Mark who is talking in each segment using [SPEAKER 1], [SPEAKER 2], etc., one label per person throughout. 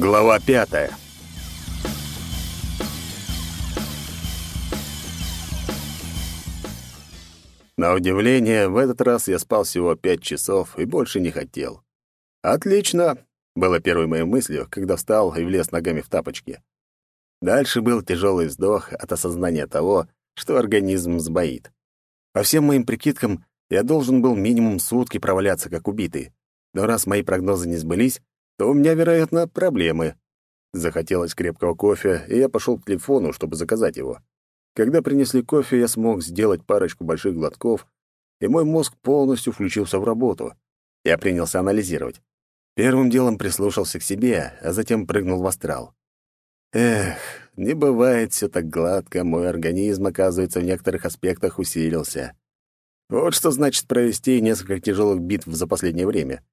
[SPEAKER 1] Глава пятая. На удивление, в этот раз я спал всего пять часов и больше не хотел. «Отлично!» — было первой моей мыслью, когда встал и влез ногами в тапочки. Дальше был тяжелый вздох от осознания того, что организм сбоит. По всем моим прикидкам, я должен был минимум сутки проваляться как убитый. Но раз мои прогнозы не сбылись, то у меня, вероятно, проблемы. Захотелось крепкого кофе, и я пошел к телефону, чтобы заказать его. Когда принесли кофе, я смог сделать парочку больших глотков, и мой мозг полностью включился в работу. Я принялся анализировать. Первым делом прислушался к себе, а затем прыгнул в астрал. Эх, не бывает все так гладко, мой организм, оказывается, в некоторых аспектах усилился. Вот что значит провести несколько тяжелых битв за последнее время.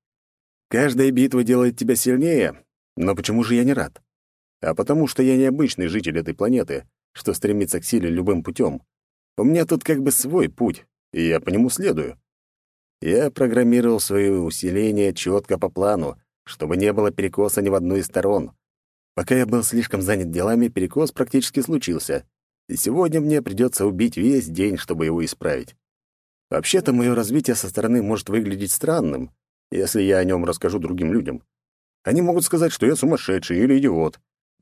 [SPEAKER 1] Каждая битва делает тебя сильнее, но почему же я не рад? А потому что я необычный житель этой планеты, что стремится к силе любым путем. У меня тут как бы свой путь, и я по нему следую. Я программировал свои усиления четко по плану, чтобы не было перекоса ни в одну из сторон. Пока я был слишком занят делами, перекос практически случился, и сегодня мне придется убить весь день, чтобы его исправить. Вообще-то мое развитие со стороны может выглядеть странным, если я о нем расскажу другим людям. Они могут сказать, что я сумасшедший или идиот.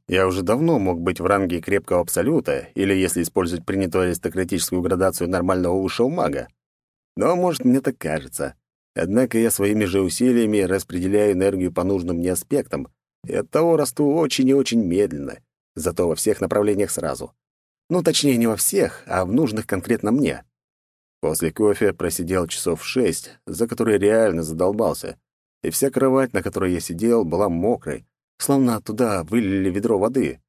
[SPEAKER 1] Я уже давно мог быть в ранге крепкого абсолюта, или, если использовать принятую аристократическую градацию нормального высшего мага. Но, может, мне так кажется. Однако я своими же усилиями распределяю энергию по нужным мне аспектам, и оттого расту очень и очень медленно, зато во всех направлениях сразу. Ну, точнее, не во всех, а в нужных конкретно мне. После кофе просидел часов шесть, за которые реально задолбался, и вся кровать, на которой я сидел, была мокрой, словно туда вылили ведро воды.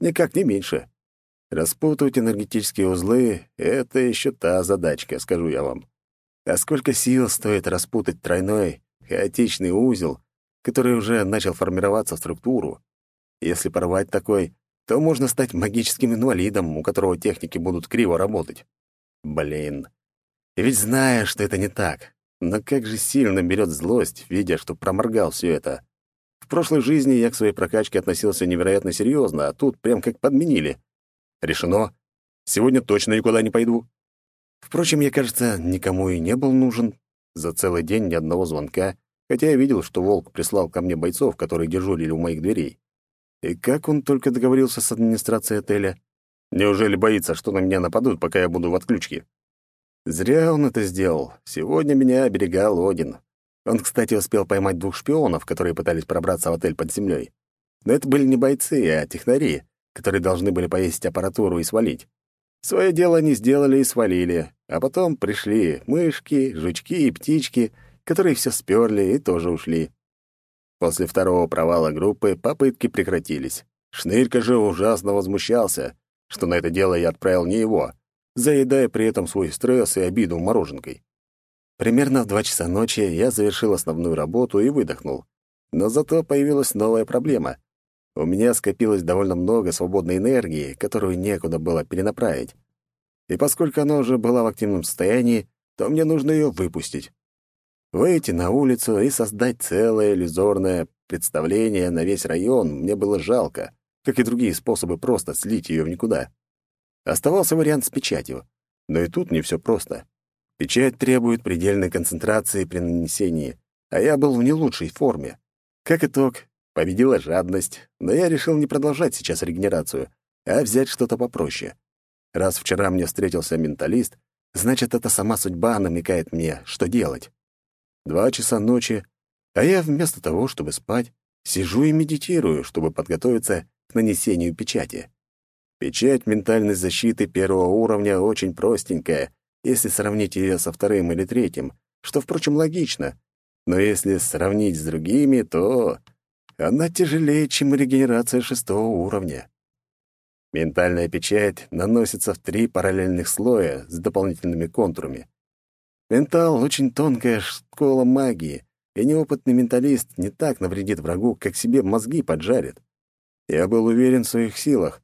[SPEAKER 1] Никак не меньше. Распутывать энергетические узлы — это еще та задачка, скажу я вам. А сколько сил стоит распутать тройной, хаотичный узел, который уже начал формироваться в структуру? Если порвать такой, то можно стать магическим инвалидом, у которого техники будут криво работать. Блин. И ведь зная, что это не так, но как же сильно берет злость, видя, что проморгал все это. В прошлой жизни я к своей прокачке относился невероятно серьезно, а тут прям как подменили. Решено. Сегодня точно никуда не пойду. Впрочем, я, кажется, никому и не был нужен. За целый день ни одного звонка, хотя я видел, что Волк прислал ко мне бойцов, которые дежурили у моих дверей. И как он только договорился с администрацией отеля? Неужели боится, что на меня нападут, пока я буду в отключке? Зря он это сделал. Сегодня меня оберегал Один. Он, кстати, успел поймать двух шпионов, которые пытались пробраться в отель под землей. Но это были не бойцы, а технари, которые должны были повесить аппаратуру и свалить. Свое дело они сделали и свалили, а потом пришли мышки, жучки и птички, которые все сперли и тоже ушли. После второго провала группы попытки прекратились. Шнырька же ужасно возмущался, что на это дело я отправил не его, заедая при этом свой стресс и обиду мороженкой. Примерно в два часа ночи я завершил основную работу и выдохнул. Но зато появилась новая проблема. У меня скопилось довольно много свободной энергии, которую некуда было перенаправить. И поскольку она уже была в активном состоянии, то мне нужно ее выпустить. Выйти на улицу и создать целое иллюзорное представление на весь район мне было жалко, как и другие способы просто слить ее в никуда. Оставался вариант с печатью. Но и тут не все просто. Печать требует предельной концентрации при нанесении, а я был в не лучшей форме. Как итог, победила жадность, но я решил не продолжать сейчас регенерацию, а взять что-то попроще. Раз вчера мне встретился менталист, значит, это сама судьба намекает мне, что делать. Два часа ночи, а я вместо того, чтобы спать, сижу и медитирую, чтобы подготовиться к нанесению печати. Печать ментальной защиты первого уровня очень простенькая, если сравнить ее со вторым или третьим, что, впрочем, логично. Но если сравнить с другими, то она тяжелее, чем регенерация шестого уровня. Ментальная печать наносится в три параллельных слоя с дополнительными контурами. Ментал — очень тонкая школа магии, и неопытный менталист не так навредит врагу, как себе мозги поджарит. Я был уверен в своих силах,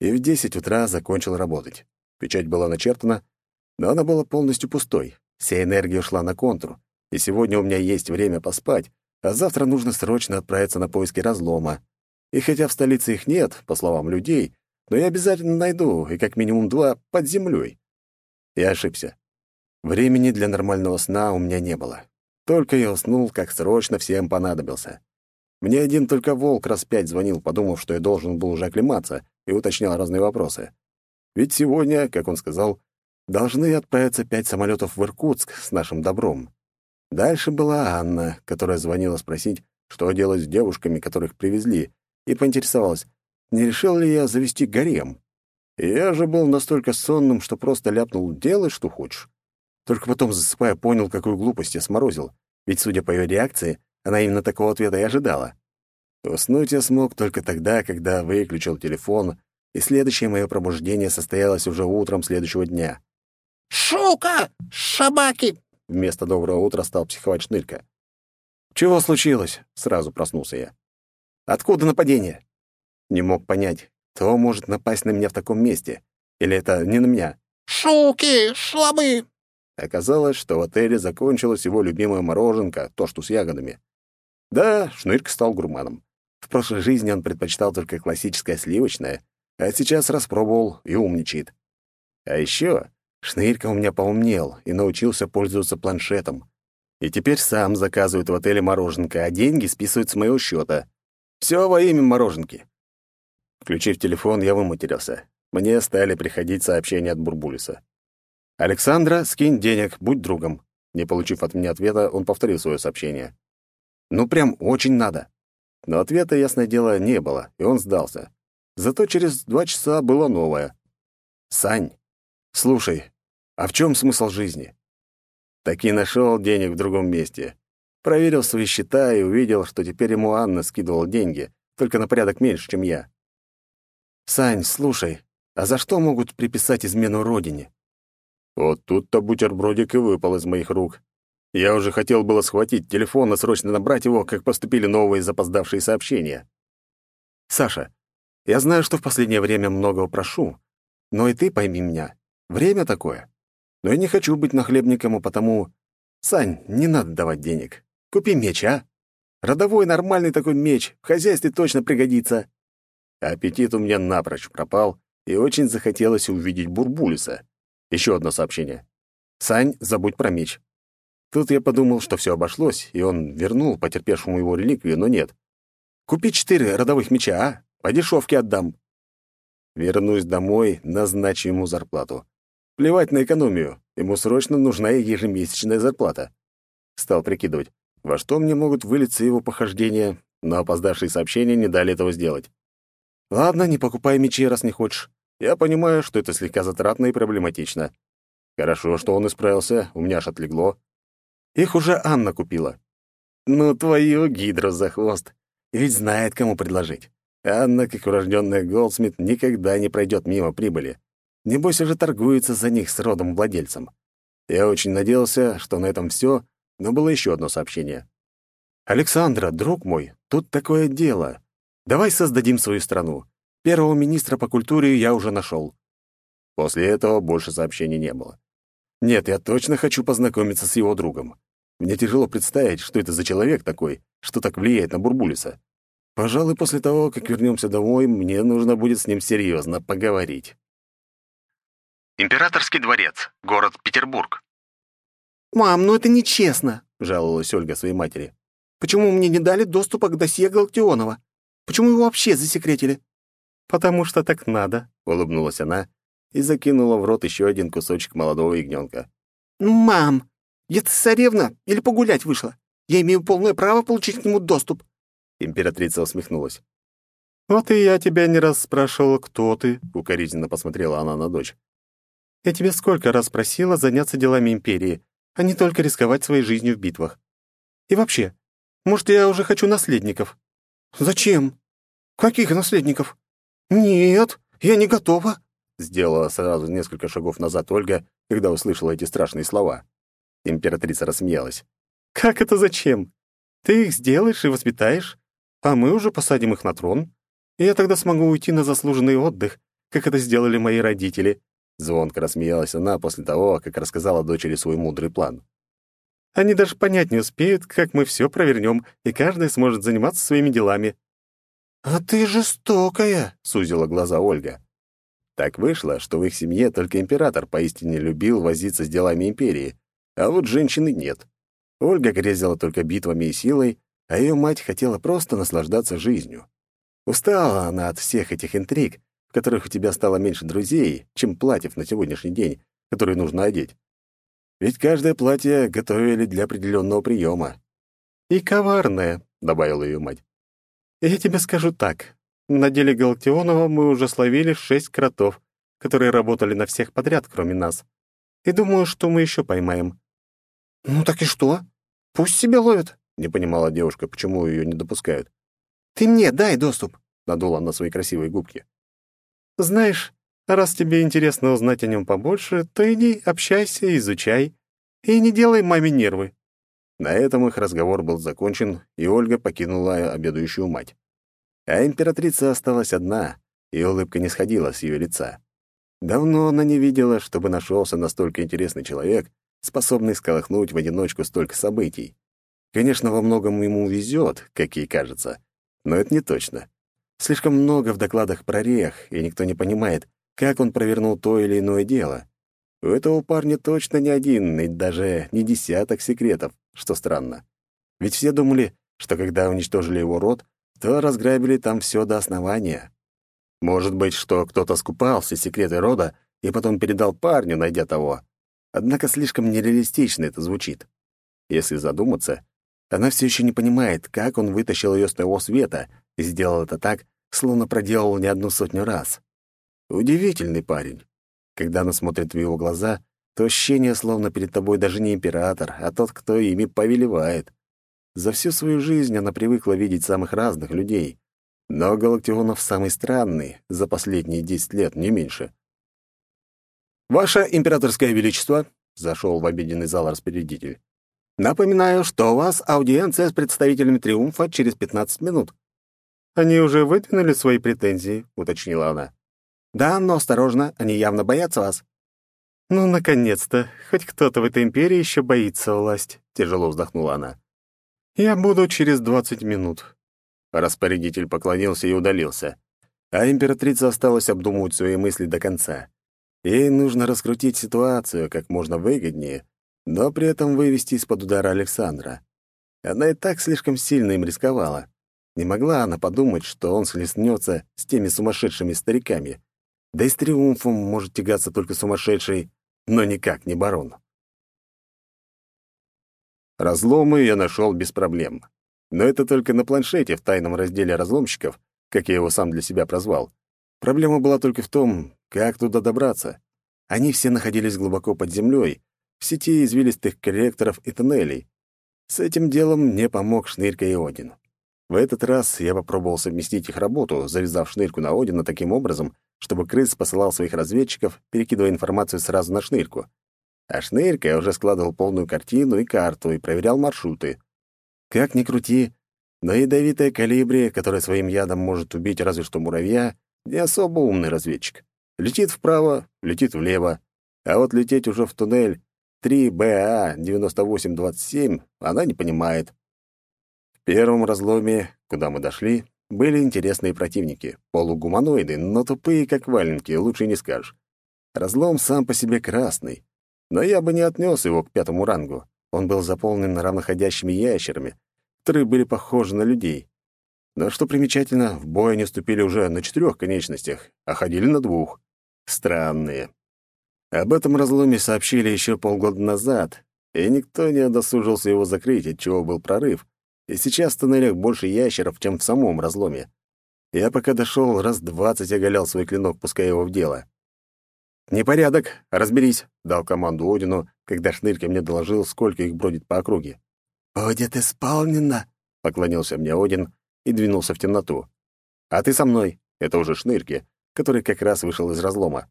[SPEAKER 1] и в десять утра закончил работать. Печать была начертана, но она была полностью пустой. Вся энергия ушла на контур, и сегодня у меня есть время поспать, а завтра нужно срочно отправиться на поиски разлома. И хотя в столице их нет, по словам людей, но я обязательно найду, и как минимум два под землей. Я ошибся. Времени для нормального сна у меня не было. Только я уснул, как срочно всем понадобился. Мне один только волк раз пять звонил, подумав, что я должен был уже оклематься, и уточнял разные вопросы. Ведь сегодня, как он сказал, должны отправиться пять самолетов в Иркутск с нашим добром. Дальше была Анна, которая звонила спросить, что делать с девушками, которых привезли, и поинтересовалась, не решил ли я завести гарем. Я же был настолько сонным, что просто ляпнул «делай, что хочешь». Только потом, засыпая, понял, какую глупость я сморозил, ведь, судя по ее реакции, она именно такого ответа и ожидала. Уснуть я смог только тогда, когда выключил телефон, и следующее мое пробуждение состоялось уже утром следующего дня.
[SPEAKER 2] «Шука! Шабаки!»
[SPEAKER 1] Вместо доброго утра стал психовать шнырька. «Чего случилось?» — сразу проснулся я. «Откуда нападение?» Не мог понять, кто может напасть на меня в таком месте. Или это не на меня?
[SPEAKER 2] «Шуки! Шлабы!»
[SPEAKER 1] Оказалось, что в отеле закончилась его любимая мороженка, то, что с ягодами. Да, Шнырька стал гурманом. В прошлой жизни он предпочитал только классическое сливочное, а сейчас распробовал и умничает. А еще Шнырька у меня поумнел и научился пользоваться планшетом. И теперь сам заказывает в отеле мороженка, а деньги списывает с моего счета. Все во имя мороженки. Включив телефон, я выматерился. Мне стали приходить сообщения от Бурбулиса. «Александра, скинь денег, будь другом». Не получив от меня ответа, он повторил свое сообщение. «Ну, прям очень надо». Но ответа, ясное дело, не было, и он сдался. Зато через два часа было новое. «Сань, слушай, а в чем смысл жизни?» Таки нашел денег в другом месте. Проверил свои счета и увидел, что теперь ему Анна скидывала деньги, только на порядок меньше, чем я. «Сань, слушай, а за что могут приписать измену родине?» Вот тут-то бутербродик и выпал из моих рук. Я уже хотел было схватить телефон и срочно набрать его, как поступили новые запоздавшие сообщения. «Саша, я знаю, что в последнее время многого прошу, но и ты пойми меня. Время такое. Но я не хочу быть нахлебником, и потому... Сань, не надо давать денег. Купи меч, а? Родовой нормальный такой меч, в хозяйстве точно пригодится». Аппетит у меня напрочь пропал, и очень захотелось увидеть Бурбулиса. Еще одно сообщение. «Сань, забудь про меч». Тут я подумал, что все обошлось, и он вернул потерпевшему его реликвию, но нет. «Купи четыре родовых меча, а? По дешевке отдам». Вернусь домой, назначу ему зарплату. Плевать на экономию, ему срочно нужна ежемесячная зарплата. Стал прикидывать, во что мне могут вылиться его похождения, но опоздавшие сообщения не дали этого сделать. Ладно, не покупай мечи, раз не хочешь. Я понимаю, что это слегка затратно и проблематично. Хорошо, что он исправился, у меня аж отлегло. Их уже Анна купила. Ну, твою гидру за хвост. Ведь знает, кому предложить. Анна, как урожденная Голдсмит, никогда не пройдет мимо прибыли. Небось, уже торгуется за них с родом владельцем. Я очень надеялся, что на этом все, но было еще одно сообщение. «Александра, друг мой, тут такое дело. Давай создадим свою страну. Первого министра по культуре я уже нашел. После этого больше сообщений не было. Нет, я точно хочу познакомиться с его другом. Мне тяжело представить, что это за человек такой, что так влияет на Бурбулиса. Пожалуй, после того, как вернемся домой, мне нужно будет с ним серьезно поговорить.
[SPEAKER 3] Императорский дворец, город Петербург.
[SPEAKER 2] «Мам, ну это нечестно», —
[SPEAKER 1] жаловалась Ольга своей матери.
[SPEAKER 2] «Почему мне не дали доступа к досье Галактионова? Почему его вообще засекретили?»
[SPEAKER 1] «Потому что так надо», — улыбнулась она и закинула в рот еще один кусочек молодого ягненка.
[SPEAKER 2] «Мам, я-то царевна или погулять вышла? Я имею полное право получить к нему доступ».
[SPEAKER 1] Императрица усмехнулась. «Вот и я тебя не раз спрашивала, кто ты», — укоризненно посмотрела она на дочь. «Я тебе сколько раз просила заняться делами империи, а не только рисковать своей жизнью в битвах. И вообще, может, я уже хочу наследников?»
[SPEAKER 2] «Зачем? Каких наследников?» «Нет, я не готова», —
[SPEAKER 1] сделала сразу несколько шагов назад Ольга, когда услышала эти страшные слова. Императрица рассмеялась. «Как это зачем? Ты их сделаешь и воспитаешь, а мы уже посадим их на трон, я тогда смогу уйти на заслуженный отдых, как это сделали мои родители». Звонко рассмеялась она после того, как рассказала дочери свой мудрый план. «Они даже понять не успеют, как мы все провернем, и каждый сможет заниматься своими делами».
[SPEAKER 2] «А ты жестокая!»
[SPEAKER 1] — сузила глаза Ольга. Так вышло, что в их семье только император поистине любил возиться с делами империи, а вот женщины нет. Ольга грезила только битвами и силой, а ее мать хотела просто наслаждаться жизнью. Устала она от всех этих интриг, в которых у тебя стало меньше друзей, чем платьев на сегодняшний день, которые нужно одеть. Ведь каждое платье готовили для определенного приема. «И коварное», — добавила ее мать. «Я тебе скажу так. На деле Галактионова мы уже словили шесть кротов, которые работали на всех подряд, кроме нас. И думаю, что мы еще поймаем».
[SPEAKER 2] «Ну так и что? Пусть себе ловят», —
[SPEAKER 1] не понимала девушка, почему ее не допускают.
[SPEAKER 2] «Ты мне дай доступ», —
[SPEAKER 1] надула на свои красивые губки.
[SPEAKER 4] «Знаешь, раз тебе интересно узнать о нем побольше, то иди, общайся, изучай. И не делай маме нервы.
[SPEAKER 1] На этом их разговор был закончен, и Ольга покинула обедающую мать. А императрица осталась одна, и улыбка не сходила с ее лица. Давно она не видела, чтобы нашелся настолько интересный человек, способный сколыхнуть в одиночку столько событий. Конечно, во многом ему везет, как ей кажется, но это не точно. Слишком много в докладах про рех, и никто не понимает, как он провернул то или иное дело. У этого парня точно не один, и даже не десяток секретов, что странно. Ведь все думали, что когда уничтожили его род, то разграбили там все до основания. Может быть, что кто-то скупал все секреты рода и потом передал парню, найдя того. Однако слишком нереалистично это звучит. Если задуматься, она все еще не понимает, как он вытащил ее с того света и сделал это так, словно проделал не одну сотню раз. Удивительный парень. Когда она смотрит в его глаза, то ощущение, словно перед тобой даже не император, а тот, кто ими повелевает. За всю свою жизнь она привыкла видеть самых разных людей. Но Галактионов самый странный за последние десять лет, не меньше. «Ваше императорское величество», — зашел в обеденный зал распорядитель, «напоминаю, что у вас аудиенция с представителями Триумфа через пятнадцать минут».
[SPEAKER 4] «Они уже выдвинули свои претензии», — уточнила она.
[SPEAKER 2] Да, но осторожно, они явно боятся вас.
[SPEAKER 4] Ну, наконец-то, хоть кто-то в этой империи еще боится власть, тяжело вздохнула она. Я буду через двадцать минут.
[SPEAKER 1] Распорядитель поклонился и удалился, а императрица осталась обдумывать свои мысли до конца. Ей нужно раскрутить ситуацию как можно выгоднее, но при этом вывести из-под удара Александра. Она и так слишком сильно им рисковала. Не могла она подумать, что он слеснется с теми сумасшедшими стариками. Да и с триумфом может тягаться только сумасшедший, но никак не барон. Разломы я нашел без проблем. Но это только на планшете в тайном разделе разломщиков, как я его сам для себя прозвал. Проблема была только в том, как туда добраться. Они все находились глубоко под землей, в сети извилистых корректоров и тоннелей. С этим делом мне помог Шнырька и Один. В этот раз я попробовал совместить их работу, завязав Шнырьку на Одина таким образом, чтобы крыс посылал своих разведчиков, перекидывая информацию сразу на шнырьку. А шнырька уже складывал полную картину и карту и проверял маршруты. Как ни крути, но ядовитая калибри, которая своим ядом может убить разве что муравья, не особо умный разведчик. Летит вправо, летит влево, а вот лететь уже в туннель 3БА-9827 она не понимает. Первом разломе, куда мы дошли, были интересные противники, полугуманоиды, но тупые, как валенки, лучше не скажешь. Разлом сам по себе красный, но я бы не отнес его к пятому рангу. Он был заполнен равноходящими ящерами, которые были похожи на людей. Но что примечательно, в бой они вступили уже на четырех конечностях, а ходили на двух. Странные. Об этом разломе сообщили еще полгода назад, и никто не одосужился его закрыть, отчего был прорыв, и сейчас в тоннелях больше ящеров, чем в самом разломе. Я пока дошел, раз двадцать оголял свой клинок, пуская его в дело. «Непорядок, разберись», — дал команду Одину, когда Шнырька мне доложил, сколько их бродит по округе.
[SPEAKER 2] «Будет исполнено», — поклонился мне Один и двинулся в темноту.
[SPEAKER 1] «А ты со мной», — это уже Шнырьки, который как раз вышел из разлома.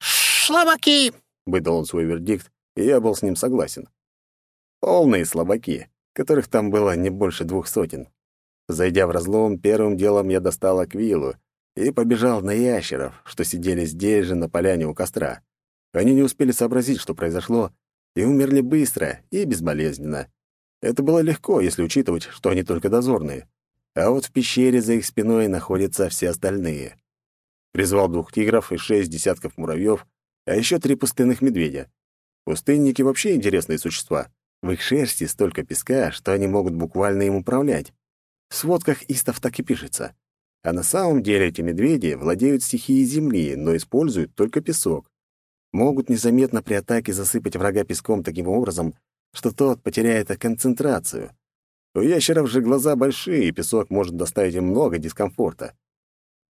[SPEAKER 2] «Слабаки!»
[SPEAKER 1] — выдал он свой вердикт, и я был с ним согласен. «Полные слабаки которых там было не больше двух сотен. Зайдя в разлом, первым делом я достал аквилу и побежал на ящеров, что сидели здесь же на поляне у костра. Они не успели сообразить, что произошло, и умерли быстро и безболезненно. Это было легко, если учитывать, что они только дозорные. а вот в пещере за их спиной находятся все остальные. Призвал двух тигров и шесть десятков муравьев, а еще три пустынных медведя. Пустынники вообще интересные существа. В их шерсти столько песка, что они могут буквально им управлять. В сводках истов так и пишется. А на самом деле эти медведи владеют стихией земли, но используют только песок. Могут незаметно при атаке засыпать врага песком таким образом, что тот потеряет концентрацию. У ящеров же глаза большие, и песок может доставить им много дискомфорта.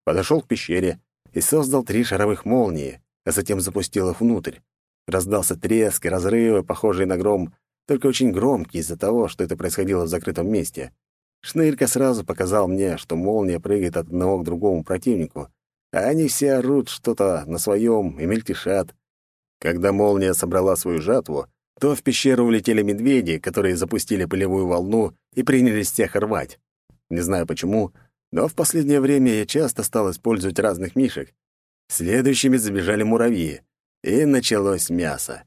[SPEAKER 1] Подошел к пещере и создал три шаровых молнии, а затем запустил их внутрь. Раздался треск и разрывы, похожие на гром, только очень громкий из-за того, что это происходило в закрытом месте. Шнырька сразу показал мне, что молния прыгает от одного к другому противнику, а они все орут что-то на своем и мельтешат. Когда молния собрала свою жатву, то в пещеру улетели медведи, которые запустили пылевую волну и принялись всех рвать. Не знаю почему, но в последнее время я часто стал использовать разных мишек. Следующими забежали муравьи, и началось мясо.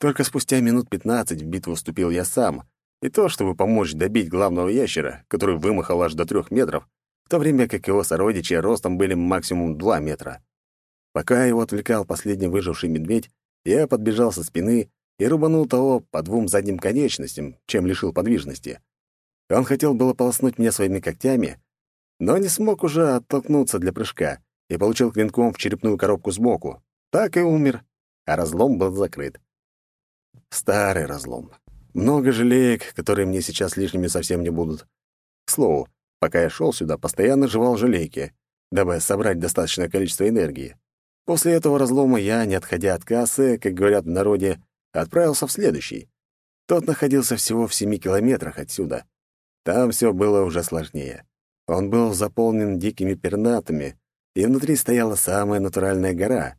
[SPEAKER 1] Только спустя минут пятнадцать в битву вступил я сам, и то, чтобы помочь добить главного ящера, который вымахал аж до трех метров, в то время как его сородичи ростом были максимум два метра. Пока его отвлекал последний выживший медведь, я подбежал со спины и рубанул того по двум задним конечностям, чем лишил подвижности. Он хотел было полоснуть меня своими когтями, но не смог уже оттолкнуться для прыжка и получил клинком в черепную коробку сбоку. Так и умер, а разлом был закрыт. Старый разлом. Много желеек, которые мне сейчас лишними совсем не будут. К слову, пока я шел сюда, постоянно жевал желейки, дабы собрать достаточное количество энергии. После этого разлома я, не отходя от кассы, как говорят в народе, отправился в следующий. Тот находился всего в семи километрах отсюда. Там все было уже сложнее. Он был заполнен дикими пернатами, и внутри стояла самая натуральная гора.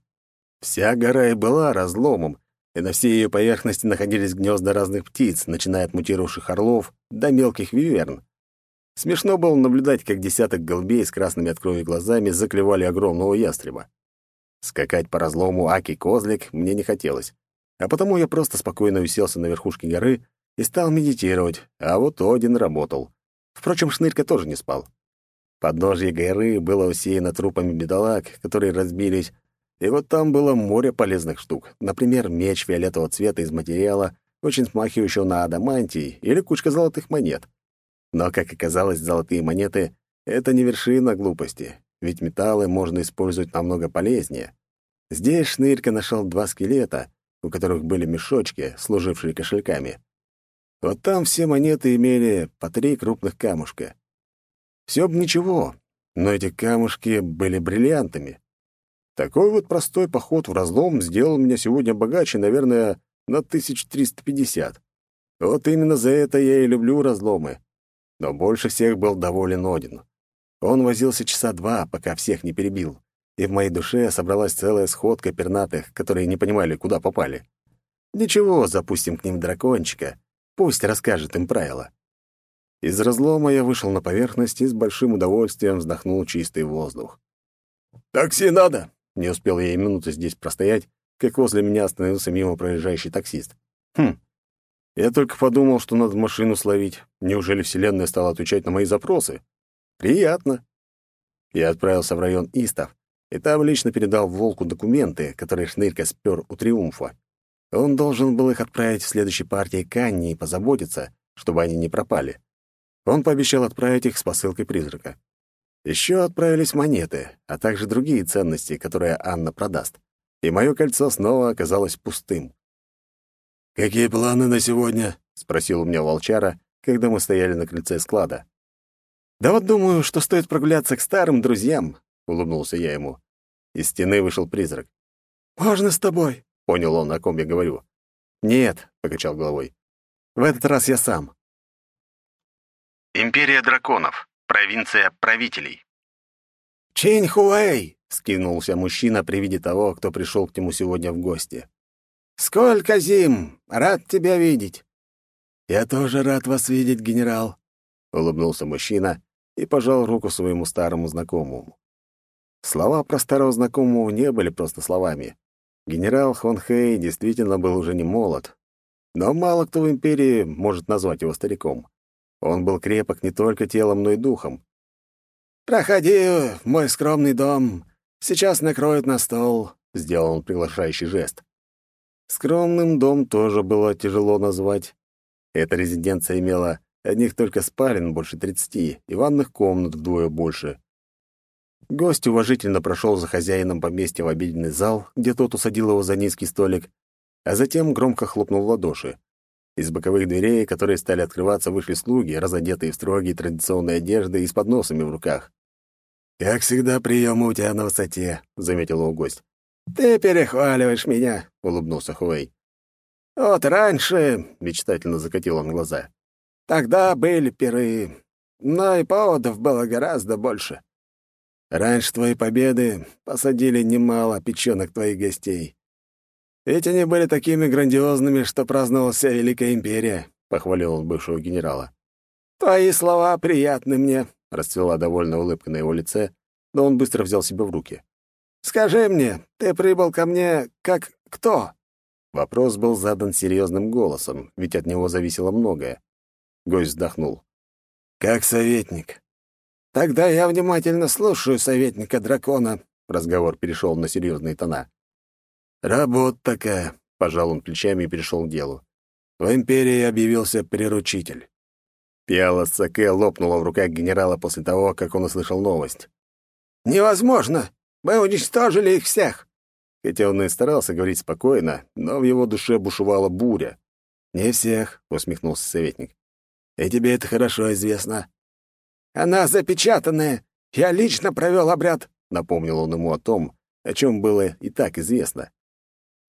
[SPEAKER 1] Вся гора и была разломом, и на всей ее поверхности находились гнезда разных птиц, начиная от мутировавших орлов до мелких виверн. Смешно было наблюдать, как десяток голубей с красными от крови глазами заклевали огромного ястреба. Скакать по разлому Аки-Козлик мне не хотелось а потому я просто спокойно уселся на верхушке горы и стал медитировать, а вот Один работал. Впрочем, Шнырька тоже не спал. Подножье горы было усеяно трупами бедолаг, которые разбились, и вот там было море полезных штук. Например, меч фиолетового цвета из материала, очень смахивающего на адамантий, или кучка золотых монет. Но, как оказалось, золотые монеты — это не вершина глупости, ведь металлы можно использовать намного полезнее. Здесь Шнырька нашел два скелета, у которых были мешочки, служившие кошельками. Вот там все монеты имели по три крупных камушка. Все бы ничего, но эти камушки были бриллиантами. Такой вот простой поход в разлом сделал меня сегодня богаче, наверное, на 1350. Вот именно за это я и люблю разломы. Но больше всех был доволен Один. Он возился часа два, пока всех не перебил и в моей душе собралась целая сходка пернатых, которые не понимали, куда попали. Ничего, запустим к ним дракончика, пусть расскажет им правила. Из разлома я вышел на поверхность и с большим удовольствием вздохнул чистый воздух. «Такси надо!» Не успел я и минуты здесь простоять, как возле меня остановился мимо проезжающий таксист. «Хм, я только подумал, что надо машину словить. Неужели Вселенная стала отвечать на мои запросы? Приятно!» Я отправился в район Истов, и там лично передал Волку документы, которые Шнырька спер у Триумфа. Он должен был их отправить в следующей партии к Анне и позаботиться, чтобы они не пропали. Он пообещал отправить их с посылкой призрака. Еще отправились монеты, а также другие ценности, которые Анна продаст. И мое кольцо снова оказалось пустым. «Какие планы на сегодня?» — спросил у меня волчара, когда мы стояли на крыльце склада. «Да вот думаю, что стоит прогуляться к старым друзьям», — улыбнулся я ему. Из стены вышел призрак. «Можно с тобой?» — понял он, о ком я говорю. «Нет», — покачал головой. «В этот раз я сам».
[SPEAKER 3] Империя драконов. Провинция правителей.
[SPEAKER 1] «Чинь Хуэй!» — скинулся мужчина при виде того, кто пришел к нему сегодня в гости. «Сколько зим! Рад тебя видеть!» «Я тоже рад вас видеть, генерал!» — улыбнулся мужчина и пожал руку своему старому знакомому. Слова про старого знакомого не были просто словами. Генерал Хон Хэй действительно был уже не молод, но мало кто в империи может назвать его стариком. Он был крепок не только телом, но и духом. «Проходи в мой скромный дом. Сейчас накроют на стол», — сделал он приглашающий жест. Скромным дом тоже было тяжело назвать. Эта резиденция имела одних только спален больше тридцати и ванных комнат вдвое больше. Гость уважительно прошел за хозяином поместья в обеденный зал, где тот усадил его за низкий столик, а затем громко хлопнул в ладоши. Из боковых дверей, которые стали открываться, вышли слуги, разодетые в строгие традиционные одежды и с подносами в руках. «Как всегда, приемы у тебя на высоте», — заметил его гость. «Ты перехваливаешь меня», — улыбнулся Хуэй. «Вот раньше», — мечтательно закатил он глаза, — «тогда были пиры, но и поводов было гораздо больше. Раньше твои победы посадили немало печёнок твоих гостей. Ведь они были такими грандиозными, что праздновала вся Великая Империя», — похвалил он бывшего генерала. «Твои слова приятны мне», — расцвела довольная улыбка на его лице, но он быстро взял себя в руки. «Скажи мне, ты прибыл ко мне как кто?» Вопрос был задан серьезным голосом, ведь от него зависело многое. Гость вздохнул. «Как советник. «Тогда я внимательно слушаю советника дракона», — разговор перешел на серьезные тона. «Работа такая», — пожал он плечами и перешел к делу. «В империи объявился приручитель». Пиала Саке лопнула в руках генерала после того, как он услышал новость. «Невозможно! Мы уничтожили их всех!» Хотя он и старался говорить спокойно, но в его душе бушевала буря. «Не всех», — усмехнулся советник. «И тебе это хорошо известно. Она запечатанная. Я лично провел обряд», — напомнил он ему о том, о чем было и так известно.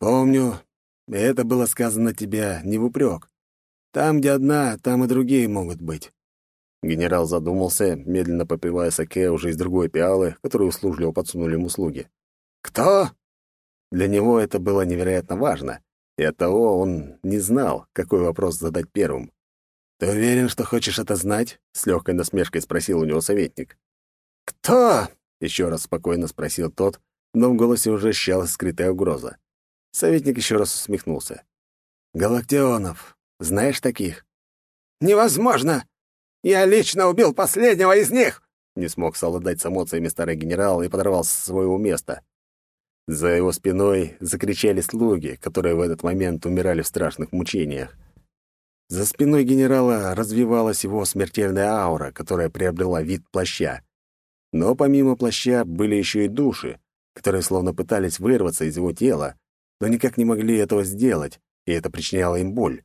[SPEAKER 1] «Помню, это было сказано тебе не в упрек. Там, где одна, там и другие могут быть». Генерал задумался, медленно попивая саке уже из другой пиалы, которую услужливо подсунули ему слуги. «Кто?» Для него это было невероятно важно, и оттого он не знал, какой вопрос задать первым. «Ты уверен, что хочешь это знать?» — с легкой насмешкой спросил у него советник. «Кто?» — еще раз спокойно спросил тот, но в голосе уже ощущалась скрытая угроза. Советник еще раз усмехнулся. «Галактионов. Знаешь таких?» «Невозможно! Я лично убил последнего из них!» Не смог совладать с эмоциями старый генерал и подорвался с своего места. За его спиной закричали слуги, которые в этот момент умирали в страшных мучениях. За спиной генерала развивалась его смертельная аура, которая приобрела вид плаща. Но помимо плаща были еще и души, которые словно пытались вырваться из его тела, но никак не могли этого сделать, и это причиняло им боль.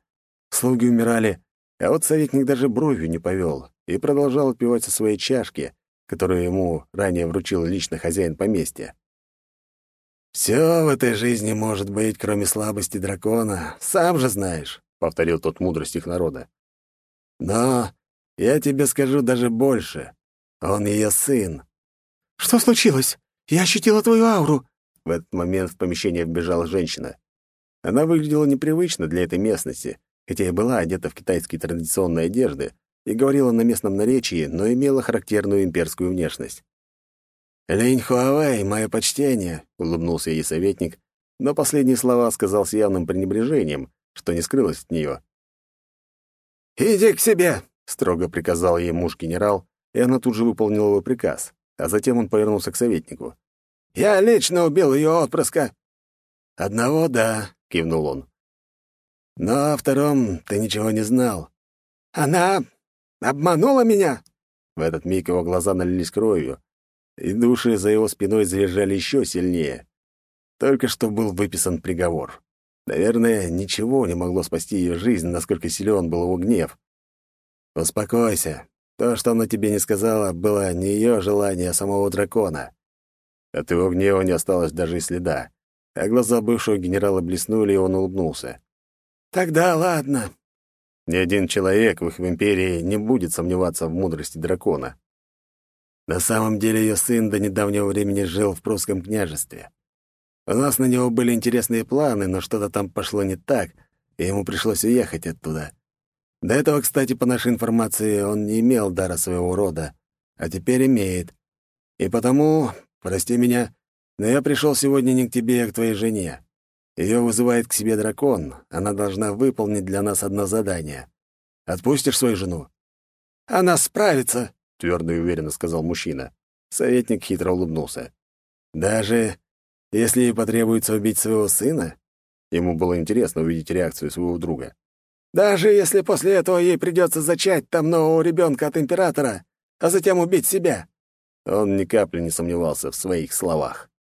[SPEAKER 1] Слуги умирали, а вот советник даже бровью не повел и продолжал отпивать со своей чашки, которую ему ранее вручил лично хозяин поместья. «Все в этой жизни может быть, кроме слабости дракона, сам же знаешь. — повторил тот мудрость их народа. «Но я тебе скажу даже больше. Он ее сын».
[SPEAKER 2] «Что случилось? Я ощутила твою ауру».
[SPEAKER 1] В этот момент в помещение вбежала женщина. Она выглядела непривычно для этой местности, хотя и была одета в китайские традиционные одежды и говорила на местном наречии, но имела характерную имперскую внешность. «Линь Хуавей, мое почтение», — улыбнулся ей советник, но последние слова сказал с явным пренебрежением, что не скрылось от нее. «Иди к себе!» — строго приказал ей муж-генерал, и она тут же выполнила его приказ, а затем он повернулся к советнику. «Я лично убил ее отпрыска!» «Одного — да», — кивнул он. «Но о втором ты ничего не знал». «Она обманула меня?» В этот миг его глаза налились кровью, и души за его спиной заряжали еще сильнее. Только что был выписан приговор. Наверное, ничего не могло спасти ее жизнь, насколько силен был его гнев. «Успокойся. То, что она тебе не сказала, было не ее желание, а самого дракона». От его гнева не осталось даже и следа, а глаза бывшего генерала блеснули, и он улыбнулся. «Тогда ладно». Ни один человек в их империи не будет сомневаться в мудрости дракона. На самом деле ее сын до недавнего времени жил в прусском княжестве. У нас на него были интересные планы, но что-то там пошло не так, и ему пришлось уехать оттуда. До этого, кстати, по нашей информации, он не имел дара своего рода, а теперь имеет. И потому, прости меня, но я пришел сегодня не к тебе, а к твоей жене. Ее вызывает к себе дракон, она должна выполнить для нас одно задание. Отпустишь свою жену?» «Она справится», — твердо и уверенно сказал мужчина. Советник хитро улыбнулся. «Даже если ей потребуется убить своего сына?» Ему было интересно увидеть реакцию своего друга.
[SPEAKER 2] «Даже если после этого ей придется зачать там нового ребенка от императора, а затем убить себя».
[SPEAKER 1] Он ни капли не сомневался в своих словах.